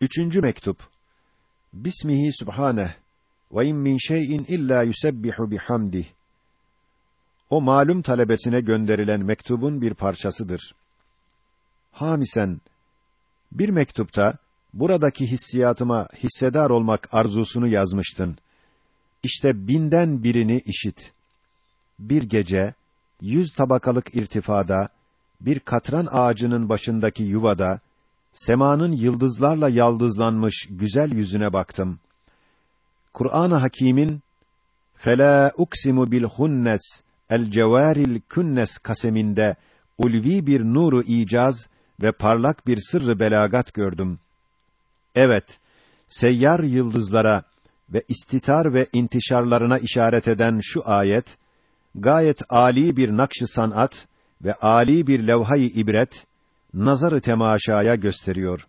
Üçüncü mektup. Bismihi subhaneh ve in min şey'in illa yusebbihu bihamdih. O malum talebesine gönderilen mektubun bir parçasıdır. Hamisen, bir mektupta buradaki hissiyatıma hissedar olmak arzusunu yazmıştın. İşte binden birini işit. Bir gece, yüz tabakalık irtifada, bir katran ağacının başındaki yuvada, semanın yıldızlarla yaldızlanmış güzel yüzüne baktım. Kur'an-ı Hakîm'in "Fela uksimu bil hunnes el cevaril künnes" kaseminde ulvi bir nuru icaz ve parlak bir sırrı belagat gördüm. Evet, seyyar yıldızlara ve istitar ve intişarlarına işaret eden şu ayet gayet ali bir nakş-ı sanat ve ali bir levha-i ibret nazarı temaşaya gösteriyor.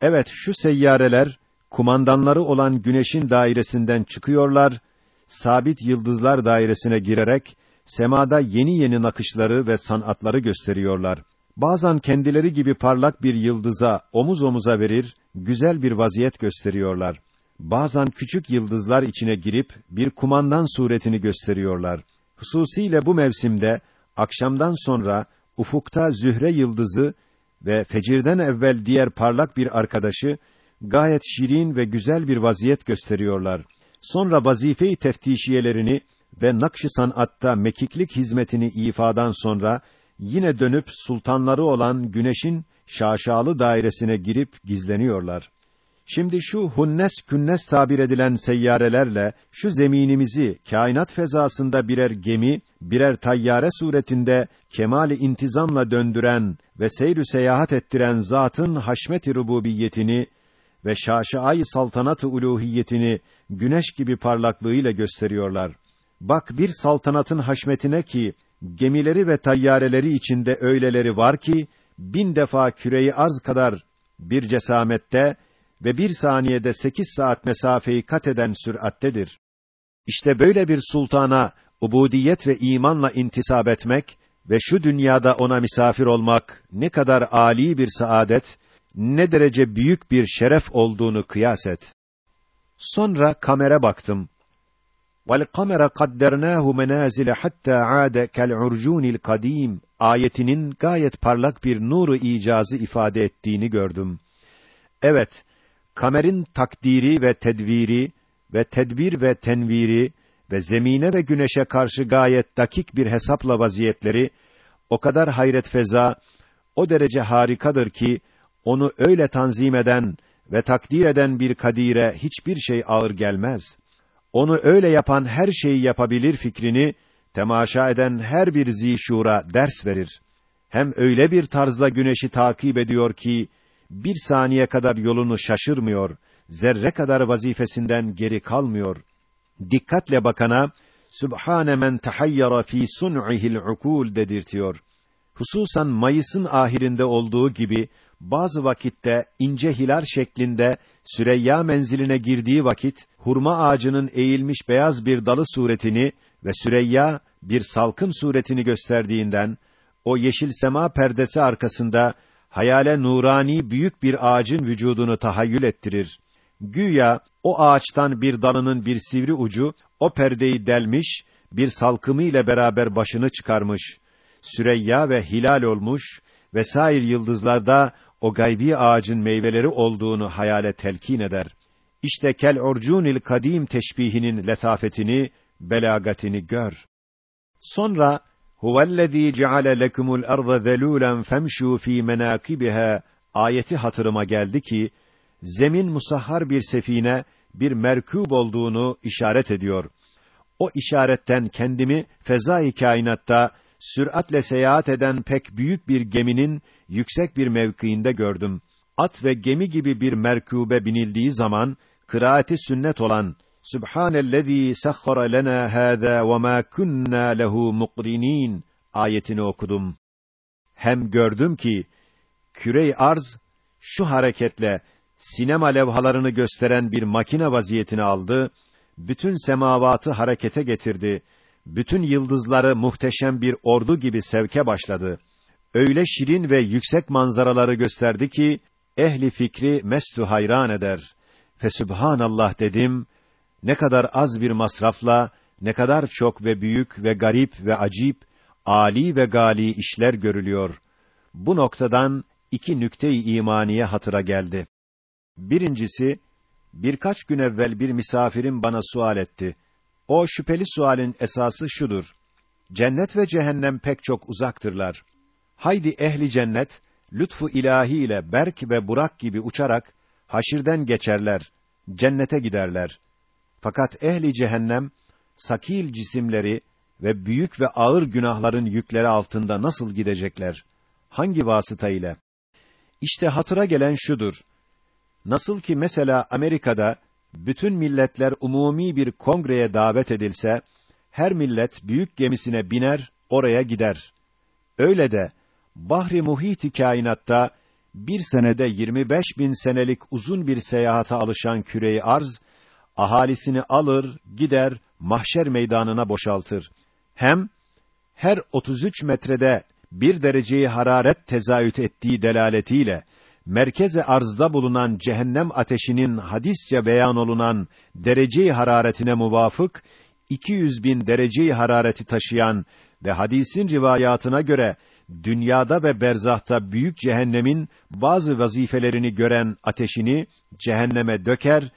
Evet, şu seyyareler kumandanları olan güneşin dairesinden çıkıyorlar, sabit yıldızlar dairesine girerek semada yeni yeni nakışları ve sanatları gösteriyorlar. Bazen kendileri gibi parlak bir yıldıza omuz omuza verir, güzel bir vaziyet gösteriyorlar. Bazen küçük yıldızlar içine girip bir kumandan suretini gösteriyorlar. Hususiyle bu mevsimde akşamdan sonra ufukta Zühre yıldızı ve fecirden evvel diğer parlak bir arkadaşı gayet şirin ve güzel bir vaziyet gösteriyorlar. Sonra vazife-i teftişiyelerini ve nakş-ı sanatta mekiklik hizmetini ifadan sonra yine dönüp sultanları olan güneşin şaşalı dairesine girip gizleniyorlar. Şimdi şu hunnes künnes tabir edilen seyyarelerle şu zeminimizi kainat fezasında birer gemi, birer tayyare suretinde kemali intizamla döndüren ve seyrü seyahat ettiren zatın haşmet-i rububiyetini ve şaşa-i saltanat-ı uluhiyetini güneş gibi parlaklığıyla gösteriyorlar. Bak bir saltanatın haşmetine ki gemileri ve tayyareleri içinde öyleleri var ki bin defa küreyi arz kadar bir cesamette ve bir saniyede sekiz saat mesafeyi kat eden sürattedir. İşte böyle bir sultana ubudiyet ve imanla intisap etmek ve şu dünyada ona misafir olmak ne kadar âli bir saadet, ne derece büyük bir şeref olduğunu kıyas et. Sonra kamera baktım. Kaddernâhu menâzile hattâ âde kel urcûnil kadîm ayetinin gayet parlak bir nuru icazı ifade ettiğini gördüm. Evet, kamerin takdiri ve tedviri ve tedbir ve tenviri ve zemine ve güneşe karşı gayet dakik bir hesapla vaziyetleri o kadar hayret feza, o derece harikadır ki onu öyle tanzim eden ve takdir eden bir kadire hiçbir şey ağır gelmez. Onu öyle yapan her şeyi yapabilir fikrini temaşa eden her bir zişura ders verir. Hem öyle bir tarzda güneşi takip ediyor ki bir saniye kadar yolunu şaşırmıyor, zerre kadar vazifesinden geri kalmıyor. Dikkatle bakana Sübhane men tahayyara fi sun'ihi'l ukul dedirtiyor. Hususan Mayıs'ın ahirinde olduğu gibi bazı vakitte ince hilal şeklinde Süreyya menziline girdiği vakit hurma ağacının eğilmiş beyaz bir dalı suretini ve Süreyya bir salkım suretini gösterdiğinden o yeşil sema perdesi arkasında hayale nurani büyük bir ağacın vücudunu tahayyül ettirir. Güya o ağaçtan bir dalının bir sivri ucu o perdeyi delmiş, bir salkımı ile beraber başını çıkarmış. Süreyya ve hilal olmuş ve sair yıldızlarda o gaybi ağacın meyveleri olduğunu hayale telkin eder. İşte kel orcunil kadim teşbihinin letafetini, belagatini gör. Sonra Huvellezî ceale lekumul arda zelûlen femşû fî menâkibiha ayeti hatırıma geldi ki zemin musahhar bir sefine, bir merkûb olduğunu işaret ediyor. O işaretten kendimi fezai kainatta süratle seyahat eden pek büyük bir geminin yüksek bir mevkiinde gördüm. At ve gemi gibi bir merkûbe binildiği zaman kıraati sünnet olan Subhanellezî sahhara lena hâzâ ve mâ kunnâ lehu muqrinin ayetini okudum. Hem gördüm ki kürey arz şu hareketle sinema levhalarını gösteren bir makine vaziyetini aldı, bütün semavatı harekete getirdi, bütün yıldızları muhteşem bir ordu gibi sevke başladı. Öyle şirin ve yüksek manzaraları gösterdi ki ehli fikri mestu hayran eder. Fesübhanallah dedim. Ne kadar az bir masrafla, ne kadar çok ve büyük ve garip ve acip, ali ve gali işler görülüyor. Bu noktadan iki nükte-i imaniye hatıra geldi. Birincisi, birkaç gün evvel bir misafirim bana sual etti. O şüpheli sualin esası şudur. Cennet ve cehennem pek çok uzaktırlar. Haydi ehli cennet, lütfu ilahi ile Berk ve Burak gibi uçarak, haşirden geçerler, cennete giderler. Fakat ehli cehennem, sakil cisimleri ve büyük ve ağır günahların yükleri altında nasıl gidecekler? Hangi vasıta ile? İşte hatıra gelen şudur. Nasıl ki mesela Amerika'da bütün milletler umumi bir kongreye davet edilse, her millet büyük gemisine biner, oraya gider. Öyle de bahri muhit kainatta bir senede 25 bin senelik uzun bir seyahate alışan küreyi arz, ahalisini alır, gider, mahşer meydanına boşaltır. Hem her 33 metrede bir dereceyi hararet tezayüt ettiği delaletiyle merkeze arzda bulunan cehennem ateşinin hadisçe beyan olunan dereceyi hararetine muvafık 200 bin dereceyi harareti taşıyan ve hadisin rivayatına göre dünyada ve berzahta büyük cehennemin bazı vazifelerini gören ateşini cehenneme döker,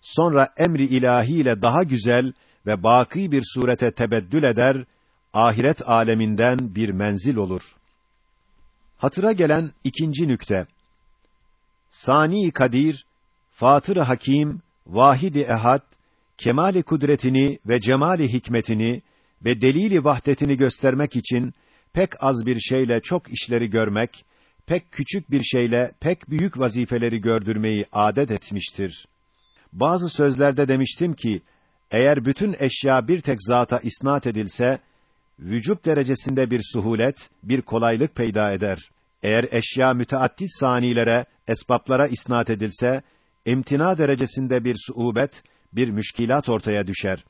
sonra emri ilahiyle daha güzel ve baki bir surete tebeddül eder, ahiret aleminden bir menzil olur. Hatıra gelen ikinci nükte. Sani Kadir, Fatır Hakim, Vahidi Ehad, kemali kudretini ve cemali hikmetini ve delili vahdetini göstermek için pek az bir şeyle çok işleri görmek, pek küçük bir şeyle pek büyük vazifeleri gördürmeyi adet etmiştir. Bazı sözlerde demiştim ki, eğer bütün eşya bir tek zata isnat edilse, vücub derecesinde bir suhulet, bir kolaylık peyda eder. Eğer eşya müteaddit sanilere, esbaplara isnat edilse, imtina derecesinde bir suubet, bir müşkilat ortaya düşer.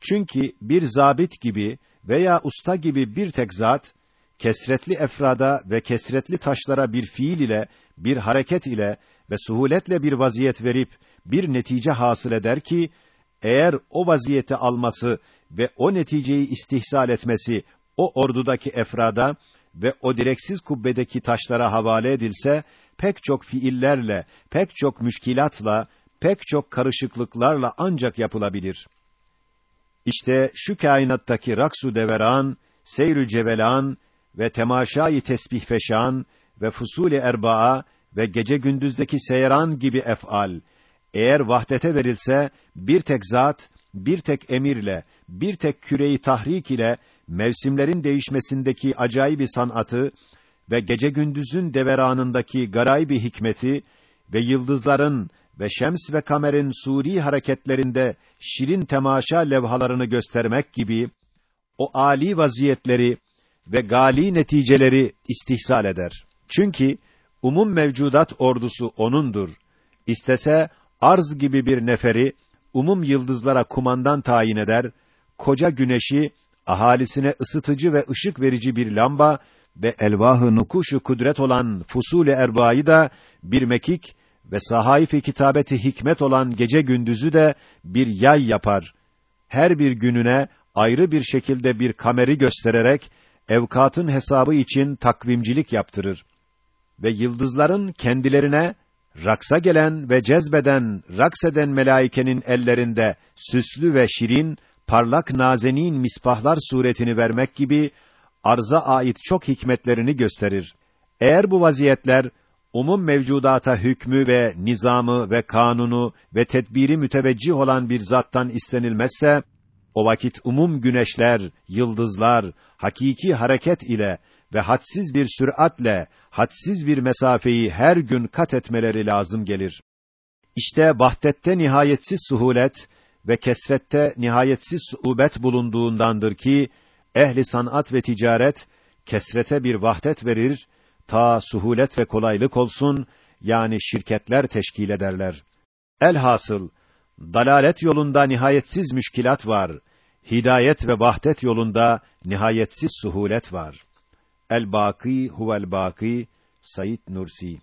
Çünkü bir zabit gibi veya usta gibi bir tek zat, kesretli efrada ve kesretli taşlara bir fiil ile, bir hareket ile ve suhuletle bir vaziyet verip, bir netice hasıl eder ki, eğer o vaziyeti alması ve o neticeyi istihsal etmesi, o ordudaki efrada ve o direksiz kubbedeki taşlara havale edilse, pek çok fiillerle, pek çok müşkilatla, pek çok karışıklıklarla ancak yapılabilir. İşte şu kainattaki raksu deveran, seyrü cevelan ve temaşayı tesbih feşan ve fusuli erbaa ve gece gündüzdeki seyran gibi ef'al eğer vahdete verilse bir tek zat, bir tek emirle, bir tek küreyi tahrik ile mevsimlerin değişmesindeki acayip sanatı ve gece gündüzün deveranındaki garaybi hikmeti ve yıldızların ve şems ve kamerin suri hareketlerinde şirin temaşa levhalarını göstermek gibi o ali vaziyetleri ve gali neticeleri istihsal eder. Çünkü umum mevcudat ordusu onundur. İstese arz gibi bir neferi umum yıldızlara kumandan tayin eder, koca güneşi ahalisine ısıtıcı ve ışık verici bir lamba ve elvahı nukuşu kudret olan fusule erbayı da bir mekik ve sahaifi kitabeti hikmet olan gece gündüzü de bir yay yapar. Her bir gününe ayrı bir şekilde bir kameri göstererek evkatın hesabı için takvimcilik yaptırır ve yıldızların kendilerine raksa gelen ve cezbeden, rakseden melaikenin ellerinde süslü ve şirin, parlak nazenin mispahlar suretini vermek gibi arza ait çok hikmetlerini gösterir. Eğer bu vaziyetler umum mevcudata hükmü ve nizamı ve kanunu ve tedbiri müteveccih olan bir zattan istenilmezse o vakit umum güneşler, yıldızlar hakiki hareket ile ve hadsiz bir süratle hadsiz bir mesafeyi her gün kat etmeleri lazım gelir. İşte vahdette nihayetsiz suhulet ve kesrette nihayetsiz suubet bulunduğundandır ki ehli sanat ve ticaret kesrete bir vahdet verir ta suhulet ve kolaylık olsun yani şirketler teşkil ederler. Elhasıl dalalet yolunda nihayetsiz müşkilat var. Hidayet ve vahdet yolunda nihayetsiz suhulet var. El-Baki huvel-Baki Said Nursi